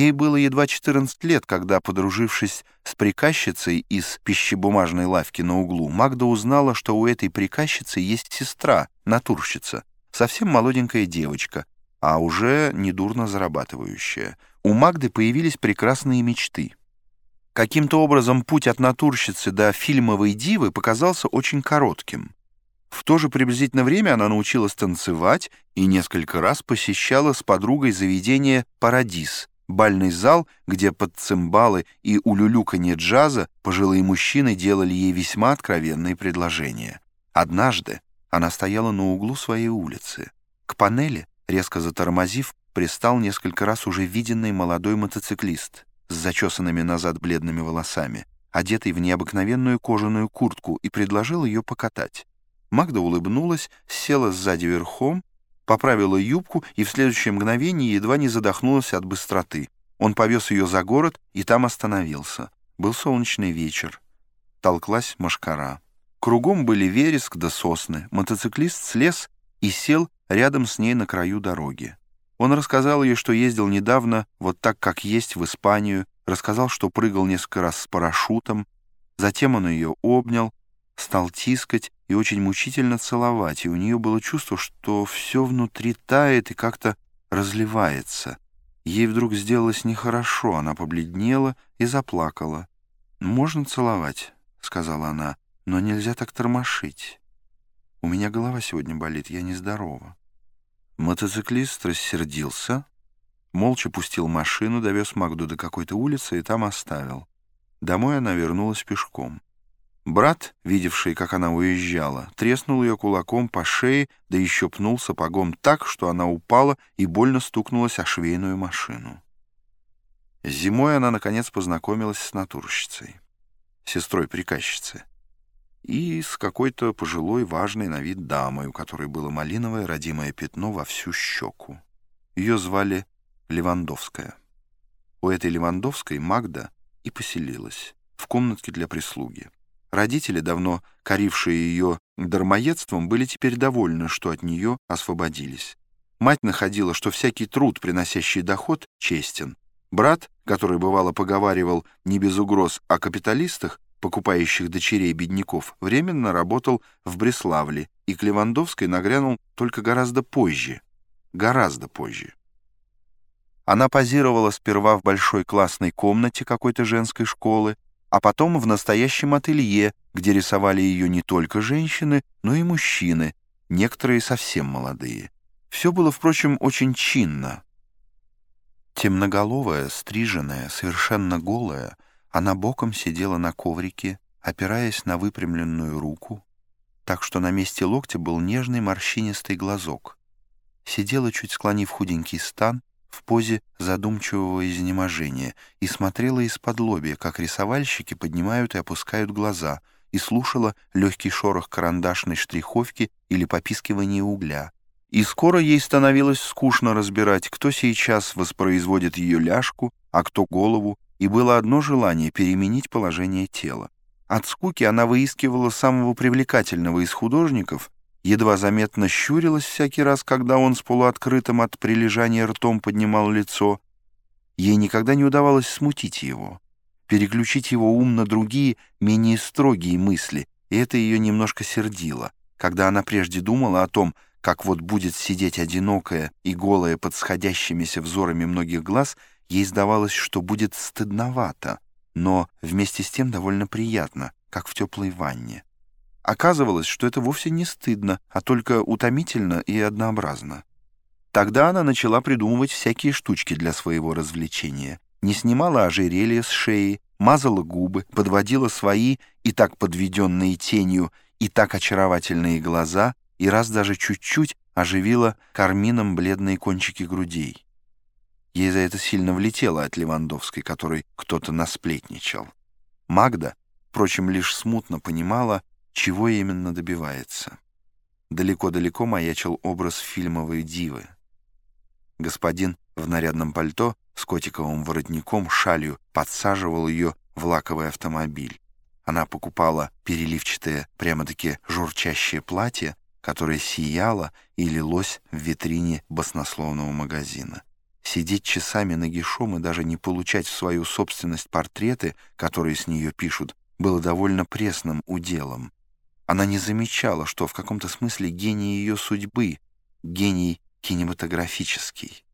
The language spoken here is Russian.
Ей было едва 14 лет, когда, подружившись с приказчицей из пищебумажной лавки на углу, Магда узнала, что у этой приказчицы есть сестра, натурщица, совсем молоденькая девочка, а уже недурно зарабатывающая. У Магды появились прекрасные мечты. Каким-то образом путь от натурщицы до фильмовой дивы показался очень коротким. В то же приблизительно время она научилась танцевать и несколько раз посещала с подругой заведение «Парадис», бальный зал, где под цимбалы и улюлюканье джаза пожилые мужчины делали ей весьма откровенные предложения. Однажды она стояла на углу своей улицы. К панели, резко затормозив, пристал несколько раз уже виденный молодой мотоциклист с зачесанными назад бледными волосами, одетый в необыкновенную кожаную куртку, и предложил ее покатать. Магда улыбнулась, села сзади верхом поправила юбку и в следующее мгновение едва не задохнулась от быстроты. Он повез ее за город и там остановился. Был солнечный вечер. Толклась машкара. Кругом были вереск да сосны. Мотоциклист слез и сел рядом с ней на краю дороги. Он рассказал ей, что ездил недавно вот так, как есть, в Испанию, рассказал, что прыгал несколько раз с парашютом. Затем он ее обнял, стал тискать и очень мучительно целовать, и у нее было чувство, что все внутри тает и как-то разливается. Ей вдруг сделалось нехорошо, она побледнела и заплакала. «Можно целовать», — сказала она, — «но нельзя так тормошить. У меня голова сегодня болит, я нездорова». Мотоциклист рассердился, молча пустил машину, довез Магду до какой-то улицы и там оставил. Домой она вернулась пешком. Брат, видевший, как она уезжала, треснул ее кулаком по шее, да еще пнул сапогом так, что она упала и больно стукнулась о швейную машину. Зимой она, наконец, познакомилась с натурщицей, сестрой приказчицы, и с какой-то пожилой, важной на вид дамой, у которой было малиновое родимое пятно во всю щеку. Ее звали Левандовская. У этой Левандовской Магда и поселилась в комнатке для прислуги. Родители, давно корившие ее дармоедством, были теперь довольны, что от нее освободились. Мать находила, что всякий труд, приносящий доход, честен. Брат, который бывало поговаривал не без угроз о капиталистах, покупающих дочерей бедняков, временно работал в Бреславле, и к Левандовской нагрянул только гораздо позже. Гораздо позже. Она позировала сперва в большой классной комнате какой-то женской школы, а потом в настоящем ателье, где рисовали ее не только женщины, но и мужчины, некоторые совсем молодые. Все было, впрочем, очень чинно. Темноголовая, стриженная, совершенно голая, она боком сидела на коврике, опираясь на выпрямленную руку, так что на месте локтя был нежный морщинистый глазок. Сидела, чуть склонив худенький стан, в позе задумчивого изнеможения и смотрела из-под лобья, как рисовальщики поднимают и опускают глаза, и слушала легкий шорох карандашной штриховки или попискивание угля. И скоро ей становилось скучно разбирать, кто сейчас воспроизводит ее ляжку, а кто голову, и было одно желание — переменить положение тела. От скуки она выискивала самого привлекательного из художников едва заметно щурилась всякий раз, когда он с полуоткрытым от прилежания ртом поднимал лицо. Ей никогда не удавалось смутить его, переключить его ум на другие, менее строгие мысли, и это ее немножко сердило, когда она прежде думала о том, как вот будет сидеть одинокая и голая под сходящимися взорами многих глаз, ей сдавалось, что будет стыдновато, но вместе с тем довольно приятно, как в теплой ванне. Оказывалось, что это вовсе не стыдно, а только утомительно и однообразно. Тогда она начала придумывать всякие штучки для своего развлечения. Не снимала ожерелье с шеи, мазала губы, подводила свои и так подведенные тенью, и так очаровательные глаза, и раз даже чуть-чуть оживила кармином бледные кончики грудей. Ей за это сильно влетело от Левандовской, которой кто-то насплетничал. Магда, впрочем, лишь смутно понимала, чего именно добивается. Далеко-далеко маячил образ фильмовой дивы. Господин в нарядном пальто с котиковым воротником, шалью подсаживал ее в лаковый автомобиль. Она покупала переливчатое, прямо-таки журчащее платье, которое сияло и лилось в витрине баснословного магазина. Сидеть часами нагишом и даже не получать в свою собственность портреты, которые с нее пишут, было довольно пресным уделом. Она не замечала, что в каком-то смысле гений ее судьбы, гений кинематографический.